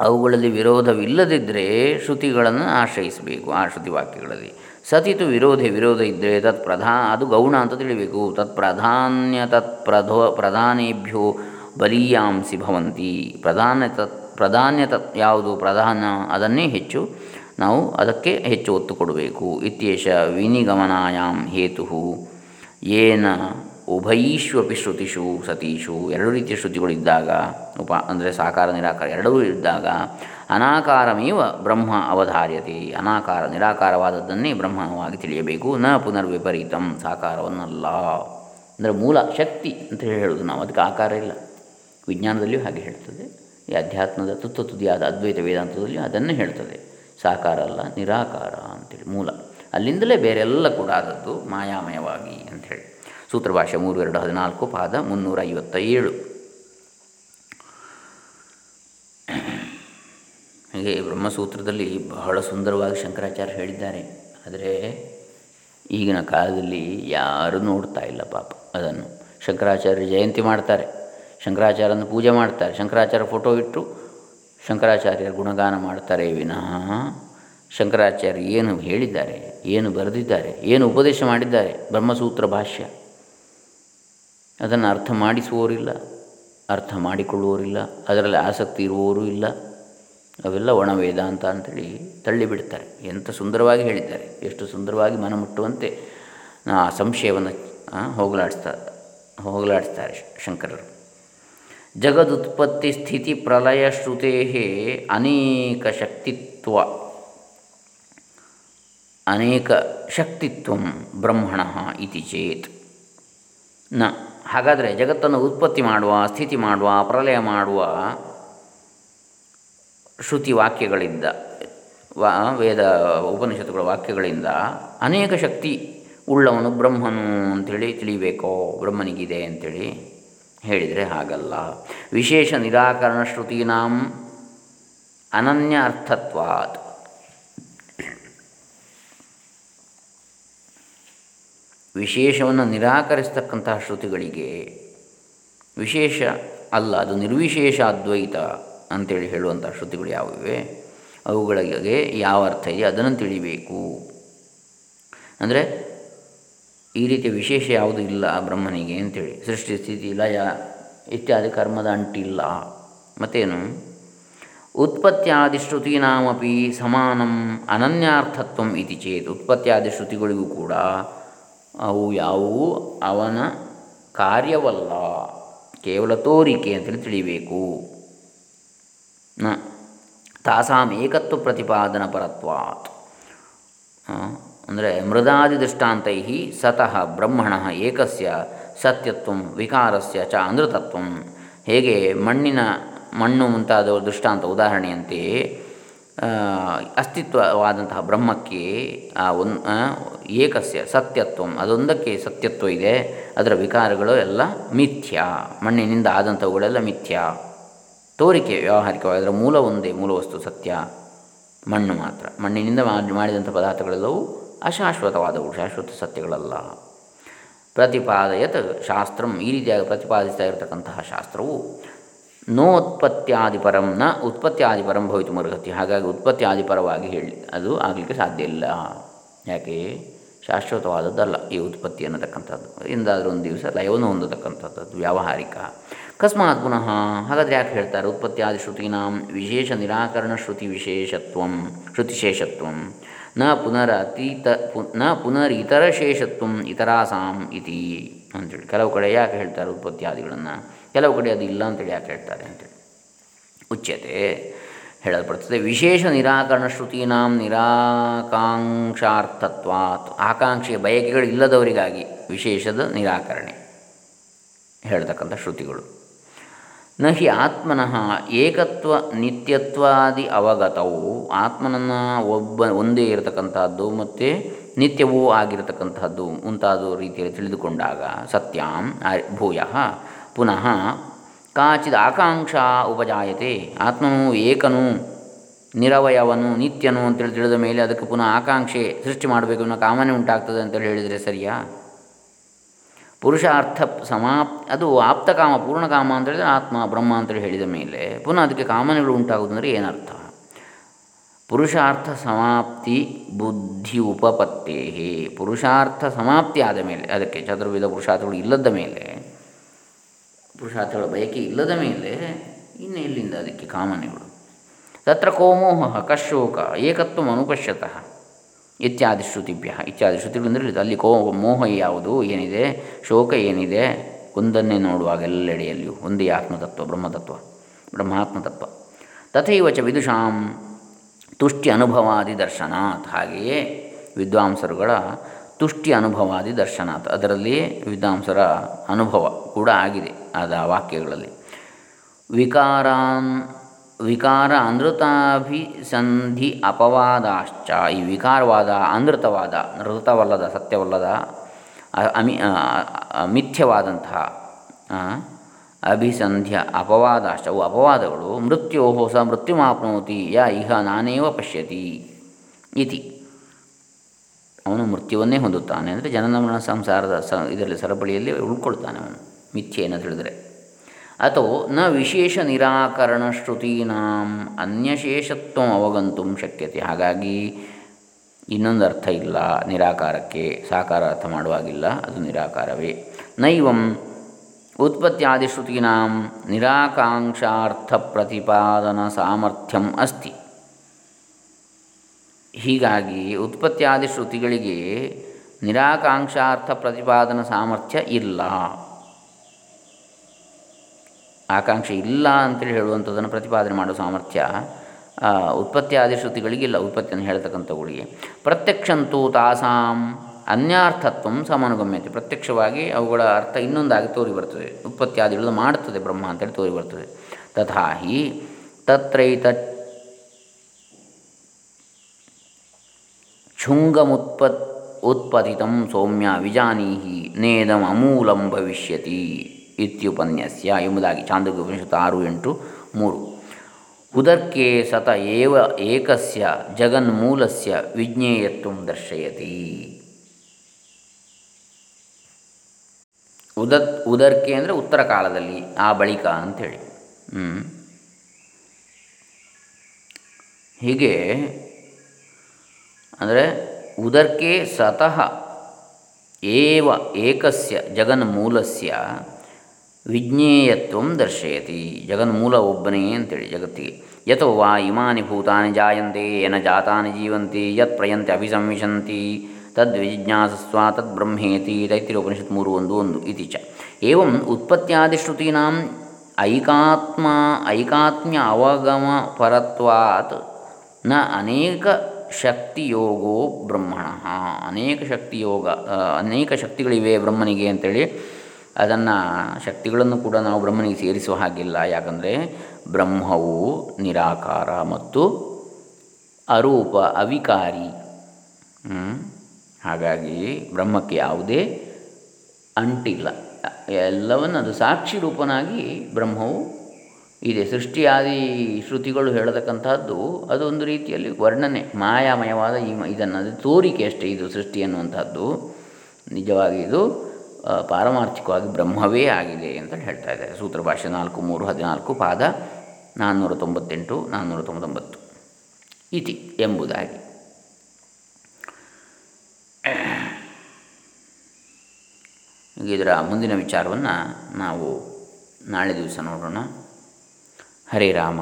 ಅವುಗಳಲ್ಲಿ ವಿರೋಧವಿಲ್ಲದಿದ್ದರೆ ಶ್ರುತಿಗಳನ್ನು ಆಶ್ರಯಿಸಬೇಕು ಆ ಶ್ರುತಿ ವಾಕ್ಯಗಳಲ್ಲಿ. ಸತಿತು ವಿರೋಧಿ ವಿರೋಧ ಇದ್ದರೆ ತತ್ ಪ್ರಧಾ, ಅದು ಗೌಣ ಅಂತ ತಿಳಿಬೇಕು. ತತ್ ಪ್ರಧಾನ್ಯ ತತ್ ಪ್ರಧೋ, ಪ್ರಧಾನೇಭ್ಯೋ ಬಲೀಯಾಂಸಿ ಭವಂತಿ. ಪ್ರಧಾನ ತತ್, ಪ್ರಧಾನ್ಯ ತತ್ ಯಾವುದು? ಪ್ರಧಾನ, ಅದನ್ನೇ ಹೆಚ್ಚು ನಾವು ಅದಕ್ಕೆ ಹೆಚ್ಚು ಒತ್ತು ಕೊಡಬೇಕು. ಇತ್ಯೇಷ ವಿನಿಗಮನಾಯಾಮ್ ಹೇತು. ಏನ ಉಭಯೀಷ್ವಪಿ ಶ್ರುತಿಷು ಸತೀಶು. ಎರಡು ರೀತಿಯ ಶ್ರುತಿಗಳಿದ್ದಾಗ ಉಪ, ಅಂದರೆ ಸಾಕಾರ ನಿರಾಕಾರ ಎರಡೂ ಇದ್ದಾಗ ಅನಾಕಾರಮೇವ ಬ್ರಹ್ಮ ಅವಧಾರ್ಯತೆ. ಅನಾಕಾರ ನಿರಾಕಾರವಾದದ್ದನ್ನೇ ಬ್ರಹ್ಮವಾಗಿ ತಿಳಿಯಬೇಕು. ನ ಪುನರ್ವಿಪರೀತಂ ಸಾಕಾರವನ್ನಲ್ಲ. ಅಂದರೆ ಮೂಲ ಶಕ್ತಿ ಅಂತ ಹೇಳೋದು ನಾವು. ಅದಕ್ಕೆ ಆಕಾರ ಇಲ್ಲ. ವಿಜ್ಞಾನದಲ್ಲಿಯೂ ಹಾಗೆ ಹೇಳ್ತದೆ. ಈ ಅಧ್ಯಾತ್ಮದ ತುತ್ತ ತುದಿಯಾದ ಅದ್ವೈತ ವೇದಾಂತದಲ್ಲಿಯೂ ಅದನ್ನೇ ಹೇಳ್ತದೆ. ಸಾಕಾರ ಅಲ್ಲ, ನಿರಾಕಾರ ಅಂತೇಳಿ ಮೂಲ. ಅಲ್ಲಿಂದಲೇ ಬೇರೆಲ್ಲ ಕೂಡ ಆದದ್ದು ಮಾಯಾಮಯವಾಗಿ ಅಂಥೇಳಿ ಸೂತ್ರಭಾಷೆ ಮೂರು, ಎರಡು, ಹದಿನಾಲ್ಕು, ಪಾದ ಮುನ್ನೂರ ಐವತ್ತ ಏಳು ಹಾಗೆ ಬ್ರಹ್ಮಸೂತ್ರದಲ್ಲಿ ಬಹಳ ಸುಂದರವಾಗಿ ಶಂಕರಾಚಾರ್ಯ ಹೇಳಿದ್ದಾರೆ. ಆದರೆ ಈಗಿನ ಕಾಲದಲ್ಲಿ ಯಾರೂ ನೋಡ್ತಾ ಇಲ್ಲ ಪಾಪ ಅದನ್ನು. ಶಂಕರಾಚಾರ್ಯ ಜಯಂತಿ ಮಾಡ್ತಾರೆ. ಶಂಕರಾಚಾರ್ಯನ ಪೂಜೆ ಮಾಡ್ತಾರೆ. ಶಂಕರಾಚಾರ್ಯ ಫೋಟೋ ಇಟ್ಟು ಶಂಕರಾಚಾರ್ಯರ ಗುಣಗಾನ ಮಾಡ್ತಾರೆ ವಿನಃ ಶಂಕರಾಚಾರ್ಯ ಏನು ಹೇಳಿದ್ದಾರೆ, ಏನು ಬರೆದಿದ್ದಾರೆ, ಏನು ಉಪದೇಶ ಮಾಡಿದ್ದಾರೆ, ಬ್ರಹ್ಮಸೂತ್ರ ಭಾಷ್ಯ. ಅದನ್ನು ಅರ್ಥ ಮಾಡಿಸುವವರಿಲ್ಲ, ಅರ್ಥ ಮಾಡಿಕೊಳ್ಳುವವರಿಲ್ಲ, ಅದರಲ್ಲಿ ಆಸಕ್ತಿ ಇರುವವರೂ ಇಲ್ಲ. ಅವೆಲ್ಲ ಒಣ ವೇದಾಂತ ಅಂತೇಳಿ ತಳ್ಳಿಬಿಡ್ತಾರೆ. ಎಂಥ ಸುಂದರವಾಗಿ ಹೇಳಿದ್ದಾರೆ. ಎಷ್ಟು ಸುಂದರವಾಗಿ ಮನ ಮುಟ್ಟುವಂತೆ ಆ ಸಂಶಯವನ್ನು ಹೋಗಲಾಡಿಸ್ತಾರೆ ಹೋಗಲಾಡಿಸ್ತಾರೆ ಶಂಕರರು. ಜಗದುತ್ಪತ್ತಿ ಸ್ಥಿತಿ ಪ್ರಲಯ ಶ್ರುತೇ ಅನೇಕ ಶಕ್ತಿತ್ವ ಅನೇಕ ಶಕ್ತಿತ್ವ ಬ್ರಹ್ಮಣ ಇತಿ ಚೇತ್. ನ, ಹಾಗಾದರೆ ಜಗತ್ತನ್ನು ಉತ್ಪತ್ತಿ ಮಾಡುವ, ಸ್ಥಿತಿ ಮಾಡುವ, ಪ್ರಲಯ ಮಾಡುವ ಶ್ರುತಿ ವಾಕ್ಯಗಳಿಂದ ವಾ, ವೇದ ಉಪನಿಷತ್ತುಗಳ ವಾಕ್ಯಗಳಿಂದ ಅನೇಕ ಶಕ್ತಿ ಉಳ್ಳವನು ಬ್ರಹ್ಮನು ಅಂಥೇಳಿ ತಿಳಿಬೇಕೋ, ಬ್ರಹ್ಮನಿಗಿದೆ ಅಂಥೇಳಿ ಹೇಳಿದರೆ ಹಾಗಲ್ಲ. ವಿಶೇಷ ನಿರಾಕರಣ ಶ್ರುತೀನಾಂ ಅನನ್ಯ ಅರ್ಥತ್ವಾತ್. ವಿಶೇಷವನ್ನು ನಿರಾಕರಿಸ್ತಕ್ಕಂತಹ ಶ್ರುತಿಗಳಿಗೆ ವಿಶೇಷ ಅಲ್ಲ, ಅದು ನಿರ್ವಿಶೇಷ ಅದ್ವೈತ. ಅಂತೇಳಿ ಹೇಳುವಂಥ ಶ್ರುತಿಗಳು ಯಾವಿವೆ? ಅವುಗಳಿಗೆ ಯಾವ ಅರ್ಥ ಇದೆ? ಅದನ್ನು ತಿಳಿಬೇಕು. ಅಂದರೆ ಈ ರೀತಿಯ ವಿಶೇಷ ಯಾವುದೂ ಇಲ್ಲ ಬ್ರಹ್ಮನಿಗೆ ಅಂತೇಳಿ. ಸೃಷ್ಟಿ ಸ್ಥಿತಿ ಲಯ ಇತ್ಯಾದಿ ಕರ್ಮದ ಅಂಟಿಲ್ಲ. ಮತ್ತೇನು? ಉತ್ಪತ್ತಿಯಾದಿ ಶ್ರುತೀನಾಮಪಿ ಸಮಾನಂ ಅನನ್ಯಾರ್ಥತ್ವ ಇತಿ ಚೇತ್. ಉತ್ಪತ್ತಿಯಾದಿ ಶ್ರುತಿಗಳಿಗೂ ಕೂಡ ಅವು ಯಾವುವು? ಅವನ ಕಾರ್ಯವಲ್ಲ. ಕೇವಲ ತೋರಿಕೆ ಅಂತೇಳಿ ತಿಳಿಬೇಕು. ನ ತಾಸಾಂ ಏಕತ್ವ ಪ್ರತಿಪಾದನ ಪರತ್ವಾತ್. ಅಂದರೆ ಮೃದಾದಿ ದೃಷ್ಟಾಂತೈ ಸತಃ ಬ್ರಹ್ಮಣ ಏಕಸ್ಯ ಸತ್ಯತ್ವ ವಿಕಾರಸ್ಯ ಚ ಅನೃತತ್ವ ಹೇಗೆ ಮಣ್ಣಿನ ಮಣ್ಣು ಮುಂತಾದ ದೃಷ್ಟಾಂತ ಉದಾಹರಣೆಯಂತೆ ಅಸ್ತಿತ್ವವಾದಂತಹ ಬ್ರಹ್ಮಕ್ಕೆ ಆ ಒನ್ ಏಕಸ್ಯ ಸತ್ಯತ್ವ, ಅದೊಂದಕ್ಕೆ ಸತ್ಯತ್ವ ಇದೆ, ಅದರ ವಿಕಾರಗಳು ಎಲ್ಲ ಮಿಥ್ಯ, ಮಣ್ಣಿನಿಂದ ಆದಂಥವುಗಳೆಲ್ಲ ಮಿಥ್ಯ. ತೋರಿಕೆ ವ್ಯಾವಹಾರಿಕವಾಗಿ ಅದರ ಮೂಲ ಒಂದೇ ಮೂಲ ವಸ್ತು ಸತ್ಯ, ಮಣ್ಣು ಮಾತ್ರ. ಮಣ್ಣಿನಿಂದ ಮಾಡಿದಂಥ ಪದಾರ್ಥಗಳೆಲ್ಲವೂ ಅಶಾಶ್ವತವಾದವು ಶಾಶ್ವತ ಸತ್ಯಗಳಲ್ಲ. ಪ್ರತಿಪಾದಯತ್ ಶಾಸ್ತ್ರಂ, ಈ ರೀತಿಯಾಗಿ ಪ್ರತಿಪಾದಿಸ್ತಾ ಇರತಕ್ಕಂತಹ ಶಾಸ್ತ್ರವು ನೋತ್ಪತ್ಯಾದಿಪರಂ ನ ಉತ್ಪತ್ತಿಯಾದಿಪರಂ ಭವಿತು ಮರುಗತಿ ಹಾಗಾಗಿ ಉತ್ಪತ್ತ್ಯಾದಿಪರವಾಗಿ ಹೇಳಿ, ಅದು ಆಗಲಿಕ್ಕೆ ಸಾಧ್ಯ ಇಲ್ಲ. ಯಾಕೆ? ಶಾಶ್ವತವಾದದ್ದಲ್ಲ ಈ ಉತ್ಪತ್ತಿ ಅನ್ನತಕ್ಕಂಥದ್ದು. ಇಂದಾದರೂ ಒಂದು ದಿವಸ ಲಯವನ್ನು ಹೊಂದತಕ್ಕಂಥದ್ದು ವ್ಯಾವಹಾರಿಕ. ಅಕಸ್ಮಾತ್ ಪುನಃ, ಹಾಗಾದರೆ ಯಾಕೆ ಹೇಳ್ತಾರೆ? ಉತ್ಪತ್ತ್ಯಾದಿ ಶ್ರುತೀನಾಂ ವಿಶೇಷ ನಿರಾಕರಣ ಶ್ರುತಿ ವಿಶೇಷತ್ವ ಶ್ರುತಿಶೇಷತ್ವ ನ ಪುನರತೀತ ನ ಇತರ ಶೇಷತ್ವ ಇತರಾಸಾಂ ಇತಿ ಅಂತೇಳಿ. ಕೆಲವು ಕಡೆ ಯಾಕೆ ಹೇಳ್ತಾರೆ ಉತ್ಪತ್ತಿಯಾದಿಗಳನ್ನು? ಕೆಲವು ಕಡೆ ಅದು ಇಲ್ಲ ಅಂತೇಳಿ ಯಾಕೆ ಹೇಳ್ತಾರೆ ಅಂತೇಳಿ. ಉಚ್ಯತೆ ಹೇಳಲ್ಪಡ್ತದೆ. ವಿಶೇಷ ನಿರಾಕರಣ ಶ್ರುತೀನಾಂ ನಿರಾಕಾಂಕ್ಷಾರ್ಥತ್ವಾತ್. ಆಕಾಂಕ್ಷೆಯ ಬಯಕೆಗಳು ಇಲ್ಲದವರಿಗಾಗಿ ವಿಶೇಷದ ನಿರಾಕರಣೆ. ಹೇಳ್ತಕ್ಕಂಥ ಶ್ರುತಿಗಳು. ನ ಹಿ ಆತ್ಮನಃ ಏಕತ್ವ ನಿತ್ಯತ್ವಾದಿ ಅವಗತವು. ಆತ್ಮನನ್ನು ಒಬ್ಬ, ಒಂದೇ ಇರತಕ್ಕಂಥದ್ದು ಮತ್ತು ನಿತ್ಯವೂ ಆಗಿರತಕ್ಕಂಥದ್ದು ಮುಂತಾದ ರೀತಿಯಲ್ಲಿ ತಿಳಿದುಕೊಂಡಾಗ ಸತ್ಯಂ ಭೂಯ. ಪುನಃ ಕಾಚಿದ ಆಕಾಂಕ್ಷ ಉಪಜಾಯತೆ. ಆತ್ಮನು ಏಕನು, ನಿರವಯವನು, ನಿತ್ಯನು ಅಂತೇಳಿ ತಿಳಿದ ಮೇಲೆ ಅದಕ್ಕೆ ಪುನಃ ಆಕಾಂಕ್ಷೆ ಸೃಷ್ಟಿ ಮಾಡಬೇಕು ಅನ್ನೋ ಕಾಮನೆ ಉಂಟಾಗ್ತದೆ ಅಂತೇಳಿ ಹೇಳಿದರೆ ಸರಿಯಾ? ಪುರುಷಾರ್ಥ ಸಮಾಪ್ ಅದು ಆಪ್ತಕಾಮ, ಪೂರ್ಣಕಾಮ ಅಂತ ಹೇಳಿದರೆ ಆತ್ಮ, ಬ್ರಹ್ಮ ಅಂತೇಳಿ ಹೇಳಿದ ಮೇಲೆ ಪುನಃ ಅದಕ್ಕೆ ಕಾಮನೆಗಳು ಉಂಟಾಗುವುದಂದರೆ ಏನರ್ಥ? ಪುರುಷಾರ್ಥ ಸಮಾಪ್ತಿ ಬುದ್ಧಿ ಉಪಪತ್ತೇ ಪುರುಷಾರ್ಥ ಸಮಾಪ್ತಿ ಆದ ಮೇಲೆ, ಅದಕ್ಕೆ ಚತುರ್ವಿಧ ಪುರುಷಾರ್ಥಗಳು ಇಲ್ಲದ ಮೇಲೆ, ಪುರುಷಾರ್ಥಗಳ ಬಯಕೆ ಇಲ್ಲದ ಮೇಲೆ ಇನ್ನು ಎಲ್ಲಿಂದ ಅದಕ್ಕೆ ಕಾಮನೆಗಳು? ತತ್ರ ಕೋಮೋಹ ಕಶೋಕ ಏಕತ್ವ ಅನುಪಶ್ಯತಃ ಇತ್ಯಾದಿ ಶ್ರುತಿಭ್ಯ, ಇತ್ಯಾದಿ ಶ್ರುತಿಗಳಿಂದ ಅಲ್ಲಿ ಕೋ ಮೋಹ ಯಾವುದು, ಏನಿದೆ, ಶೋಕ ಏನಿದೆ, ಒಂದನ್ನೇ ನೋಡುವಾಗ ಎಲ್ಲೆಡೆಯಲ್ಲಿಯೂ, ಒಂದೇ ಆತ್ಮತತ್ವ, ಬ್ರಹ್ಮತತ್ವ, ಬ್ರಹ್ಮಾತ್ಮತತ್ವ. ತಥೈವ ಚ ವಿದುಷಾಂ ತುಷ್ಟಿ ಅನುಭವಾದಿ ದರ್ಶನಾತ್. ಹಾಗೆಯೇ ವಿದ್ವಾಂಸರುಗಳ ತುಷ್ಟಿ ಅನುಭವಾದಿ ದರ್ಶನಾತ್. ಅದರಲ್ಲಿ ವಿದ್ವಾಂಸರ ಅನುಭವ ಕೂಡ ಆಗಿದೆ ಆದ ವಾಕ್ಯಗಳಲ್ಲಿ. ವಿಕಾರಾನ್ ವಿಕಾರ ಅನೃತಾಭಿಸಂಧಿ ಅಪವಾದಾಶ್ಚ. ಈ ವಿಕಾರವಾದ, ಅನೃತವಾದ, ನೃತವಲ್ಲದ, ಸತ್ಯವಲ್ಲದ ಅಮಿ ಮಿಥ್ಯವಾದಂತಹ ಅಭಿಸಂಧ್ಯ ಅಪವಾದಾಶ್ಚ. ಅವು ಅಪವಾದಗಳು. ಮೃತ್ಯೋ ಸ ಮೃತ್ಯುಮಾಪ್ನೋತಿ, ಯ ಇಹ ನಾನೇವ ಪಶ್ಯತಿ ಇತಿ. ಅವನು ಮೃತ್ಯುವನ್ನೇ ಹೊಂದುತ್ತಾನೆ. ಅಂದರೆ ಜನನ ಸಂಸಾರದ ಸ, ಇದರಲ್ಲಿ ಸರಪಳಿಯಲ್ಲಿ ಉಳ್ಕೊಳ್ತಾನೆ ಅವನು. ಮಿಥ್ಯೆಯನ್ನು ತಿಳಿದರೆ ಅಥವಾ ನ ವಿಶೇಷ ನಿರಾಕರಣ ಶ್ರುತೀನಾಂ ಅನ್ಯಶೇಷತ್ವ ಅವಗಂತು ಶಕ್ಯತೆ. ಹಾಗಾಗಿ ಇನ್ನೊಂದು ಅರ್ಥ ಇಲ್ಲ, ನಿರಾಕಾರಕ್ಕೆ ಸಾಕಾರ ಅರ್ಥ ಮಾಡುವಾಗಿಲ್ಲ, ಅದು ನಿರಾಕಾರವೇ. ನೈವಂ ಉತ್ಪತ್ತಿಯಾದಿಶ್ರುತೀನಾಂ ನಿರಾಕಾಂಕ್ಷಾರ್ಥ ಪ್ರತಿಪಾದನ ಸಾಮರ್ಥ್ಯಂ ಅಸ್ತಿ. ಹೀಗಾಗಿ ಉತ್ಪತ್ತಿಯಾದಿ ಶ್ರುತಿಗಳಿಗೆ ನಿರಾಕಾಂಕ್ಷಾರ್ಥ ಪ್ರತಿಪಾದನ ಸಾಮರ್ಥ್ಯ ಇಲ್ಲ. ಆಕಾಂಕ್ಷೆ ಇಲ್ಲ ಅಂತೇಳಿ ಹೇಳುವಂಥದ್ದನ್ನು ಪ್ರತಿಪಾದನೆ ಮಾಡುವ ಸಾಮರ್ಥ್ಯ ಉತ್ಪತ್ತಿಯಾದಿ ಶ್ರುತಿಗಳಿಗಿಲ್ಲ ಉತ್ಪತ್ತಿಯನ್ನು ಹೇಳ್ತಕ್ಕಂಥವುಗಳಿಗೆ ಪ್ರತ್ಯಕ್ಷಂತೂ ತಾಸಾಂ ಅನ್ಯಾರ್ಥತ್ವ ಸಮಾನುಗಮ್ಯತೆ. ಪ್ರತ್ಯಕ್ಷವಾಗಿ ಅವುಗಳ ಅರ್ಥ ಇನ್ನೊಂದಾಗಿ ತೋರಿ ಬರ್ತದೆ. ಉತ್ಪತ್ತಿಯಾದಿಗಳು ಮಾಡುತ್ತದೆ ಬ್ರಹ್ಮ ಅಂತೇಳಿ ತೋರಿ ಬರ್ತದೆ. ತಥಾಹಿ ತತ್ರೈತ ಛುಂಗಮುತ್ಪತ್ ಉತ್ಪಾದಿತಂ ಸೌಮ್ಯ ವಿಜಾನೀಹಿ ನೇದಂ ಅಮೂಲಂ ಭವಿಷ್ಯತಿ. ಇತ್ಯುಪನ್ಯಸ್ಯ ಎಂಬುದಾಗಿ ಚಾಂದೋಗ್ಯ ಉಪನಿಷತ್ತು ಆರು, ಎಂಟು, ಮೂರು. ಉದರ್ಕೆ ಸತ ಏವ ಏಕಸ್ಯ ಜಗನ್ಮೂಲಸ್ಯ ವಿಜ್ಞೇಯತ್ವ ದರ್ಶಯತಿ. ಉದ ಉದರ್ಕೆ ಅಂದರೆ ಉತ್ತರ ಕಾಲದಲ್ಲಿ, ಆ ಬಳಿಕ ಅಂಥೇಳಿ. ಹೀಗೆ, ಅಂದರೆ ಉದರ್ಕೆ ಸತಃ ಏವ ಏಕಸ್ಯ ಜಗನ್ಮೂಲಸ್ಯ ವಿಜ್ಞೇಯತ್ವ ದರ್ಶಯತಿ. ಜಗನ್ಮೂಲ ಒಬ್ಬನೇ ಅಂತೇಳಿ ಜಗತ್ತಿಗೆ. ಯಥೋ ವಾ ಇಮಾನಿ ಭೂತಾನಿ ಜಾಯಂತೆ, ಏನ ಜಾತಾನಿ ಜೀವಂತಿ, ಯತ್ ಪ್ರಯಂತೆ ಅಭಿಸಂವಿಶಂತಿ ತದ್ವಿಜಿಜ್ಞಾಸಸ್ವ ತದ್ ಬ್ರಹ್ಮೇತಿ ತೈತಿರೋಪನಿಷತ್ ಮೂರು ಒಂದು ಒಂದು ಇತಿ ಚ. ಏವಂ ಉತ್ಪತ್ತಿಯಾದಿಶ್ರುತೀನಾಂ ಐಕಾತ್ಮ, ಐಕಾತ್ಮ್ಯ ಅವಗಮ ಪರತ್ವಾತ್ನ ಅನೇಕ ಶಕ್ತಿಯೋಗೋ ಬ್ರಹ್ಮಣ. ಅನೇಕ ಶಕ್ತಿಯೋಗ ಅನೇಕ ಶಕ್ತಿಗಳಿವೆ ಬ್ರಹ್ಮನಿಗೆ ಅಂತೇಳಿ ಅದನ್ನು ಶಕ್ತಿಗಳನ್ನು ಕೂಡ ನಾವು ಬ್ರಹ್ಮನಿಗೆ ಸೇರಿಸುವ ಹಾಗಿಲ್ಲ. ಯಾಕಂದರೆ ಬ್ರಹ್ಮವು ನಿರಾಕಾರ ಮತ್ತು ಅರೂಪ ಅವಿಕಾರಿ. ಹಾಗಾಗಿ ಬ್ರಹ್ಮಕ್ಕೆ ಯಾವುದೇ ಅಂಟಿಲ್ಲ. ಎಲ್ಲವನ್ನು ಅದು ಸಾಕ್ಷಿ ರೂಪನಾಗಿ ಬ್ರಹ್ಮವು ಇದೆ. ಸೃಷ್ಟಿಯಾದಿ ಶ್ರುತಿಗಳು ಹೇಳತಕ್ಕಂಥದ್ದು ಅದೊಂದು ರೀತಿಯಲ್ಲಿ ವರ್ಣನೆ, ಮಾಯಾಮಯವಾದ ಈ ಇದನ್ನು, ಅದು ತೋರಿಕೆ ಅಷ್ಟೇ ಇದು ಸೃಷ್ಟಿ ಅನ್ನುವಂಥದ್ದು ನಿಜವಾಗಿ ಇದು ಪಾರಮಾರ್ಥಿಕವಾಗಿ ಬ್ರಹ್ಮವೇ ಆಗಿದೆ ಅಂತ ಹೇಳ್ತಾ ಇದ್ದಾರೆ. ಸೂತ್ರ ಭಾಷೆ ನಾಲ್ಕು ಮೂರು ಹದಿನಾಲ್ಕು ಪಾದ ನಾನ್ನೂರ ತೊಂಬತ್ತೆಂಟು, ನಾನ್ನೂರ ತೊಂಬತ್ತೊಂಬತ್ತು. ಇತಿ ಎಂಬುದಾಗಿ. ಇದರ ಮುಂದಿನ ವಿಚಾರವನ್ನು ನಾವು ನಾಳೆ ದಿವಸ ನೋಡೋಣ. ಹರೇ ರಾಮ,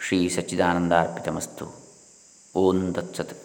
ಶ್ರೀ ಸಚ್ಚಿದಾನಂದಾರ್ಪಿತಮಸ್ತು ಓಂ ತತ್ಸತ್.